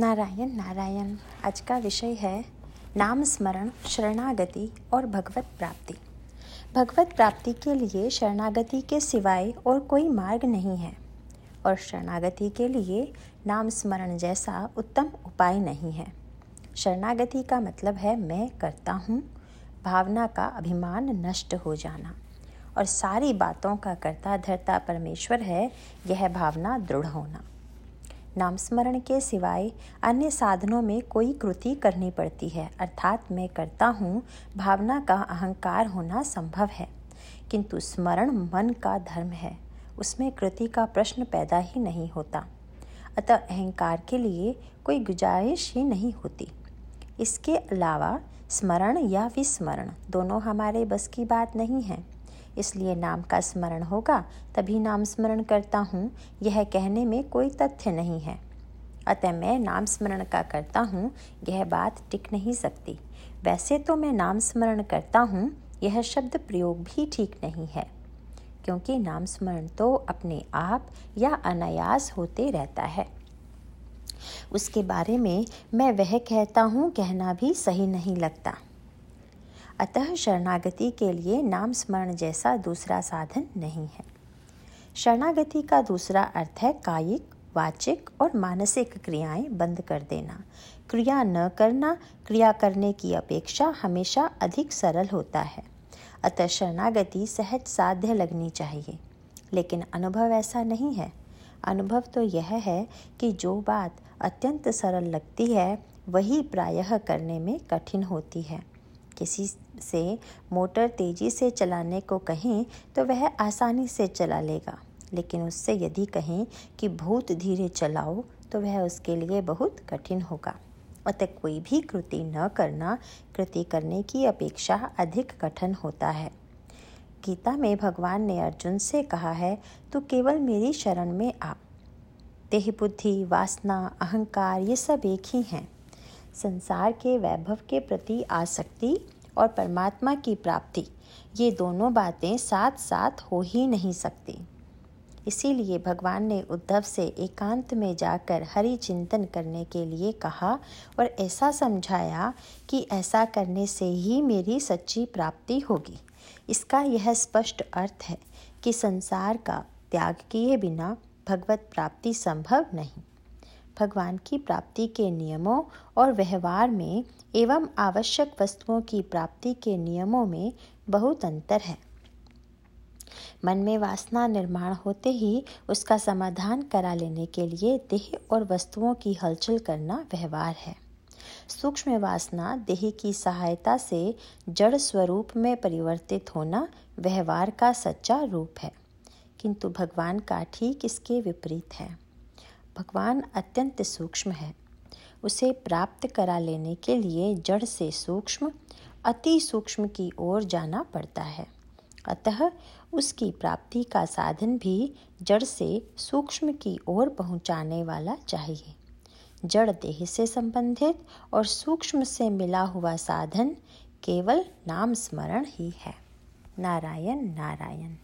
नारायण नारायण, आज का विषय है नाम स्मरण, शरणागति और भगवत प्राप्ति। भगवत प्राप्ति के लिए शरणागति के सिवाय और कोई मार्ग नहीं है और शरणागति के लिए नाम स्मरण जैसा उत्तम उपाय नहीं है। शरणागति का मतलब है मैं करता हूँ, भावना का अभिमान नष्ट हो जाना और सारी बातों का करता धरता परमेश्वर है, यह भावना दृढ़ होना। नाम स्मरण के सिवाय अन्य साधनों में कोई कृति करनी पड़ती है। अर्थात मैं करता हूँ, भावना का अहंकार होना संभव है। किंतु स्मरण मन का धर्म है। उसमें कृति का प्रश्न पैदा ही नहीं होता। अतः अहंकार के लिए कोई गुजारिश ही नहीं होती। इसके अलावा स्मरण या विस्मरण दोनों हमारे बस की बात नहीं है। इसलिए नाम का स्मरण होगा, तभी नाम स्मरण करता हूँ। यह कहने में कोई तथ्य नहीं है। अतः मैं नाम स्मरण का करता हूँ, यह बात टिक नहीं सकती। वैसे तो मैं नाम स्मरण करता हूँ, यह शब्द प्रयोग भी ठीक नहीं है। क्योंकि नाम स्मरण तो अपने आप या अनायास होते रहता है। उसके बारे में मैं वह कहता हूँ, कहना भी सही नहीं लगता। अतः शरणागति के लिए नाम स्मरण जैसा दूसरा साधन नहीं है। शरणागति का दूसरा अर्थ है कायिक, वाचिक और मानसिक क्रियाएँ बंद कर देना। क्रिया न करना, क्रिया करने की अपेक्षा हमेशा अधिक सरल होता है। अतः शरणागति सहज साध्य लगनी चाहिए। लेकिन अनुभव ऐसा नहीं है। अनुभव तो यह है कि जो बात अत्यंत सरल लगती है, वही प्रायः करने में कठिन होती है। किसी से मोटर तेज़ी से चलाने को कहें तो वह आसानी से चला लेगा। लेकिन उससे यदि कहें कि बहुत धीरे चलाओ तो वह उसके लिए बहुत कठिन होगा। अतः कोई भी कृति न करना, कृति करने की अपेक्षा अधिक कठिन होता है। गीता में भगवान ने अर्जुन से कहा है तो केवल मेरी शरण में आ। देह बुद्धि, वासना, अहंकार, ये सब एक ही हैं। संसार के वैभव के प्रति आसक्ति और परमात्मा की प्राप्ति, ये दोनों बातें साथ साथ हो ही नहीं सकती। इसीलिए भगवान ने उद्धव से एकांत में जाकर हरि चिंतन करने के लिए कहा और ऐसा समझाया कि ऐसा करने से ही मेरी सच्ची प्राप्ति होगी। इसका यह स्पष्ट अर्थ है कि संसार का त्याग किए बिना भगवत प्राप्ति संभव नहीं। भगवान की प्राप्ति के नियमों और व्यवहार में एवं आवश्यक वस्तुओं की प्राप्ति के नियमों में बहुत अंतर है। मन में वासना निर्माण होते ही उसका समाधान करा लेने के लिए देह और वस्तुओं की हलचल करना व्यवहार है। सूक्ष्म वासना देह की सहायता से जड़ स्वरूप में परिवर्तित होना व्यवहार का सच्चा रूप है, किंतु भगवान का ठीक इसके विपरीत है। भगवान अत्यंत सूक्ष्म है। उसे प्राप्त करा लेने के लिए जड़ से सूक्ष्म, अति सूक्ष्म की ओर जाना पड़ता है। अतः उसकी प्राप्ति का साधन भी जड़ से सूक्ष्म की ओर पहुँचाने वाला चाहिए। जड़ देह से संबंधित और सूक्ष्म से मिला हुआ साधन केवल नाम स्मरण ही है। नारायण नारायण।